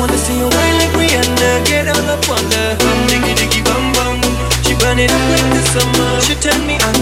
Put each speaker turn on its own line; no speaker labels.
wanna see you wine like Rihanna. Get all up on the hum, diggy diggy bum bum. She burn it up like the summer. She turn me on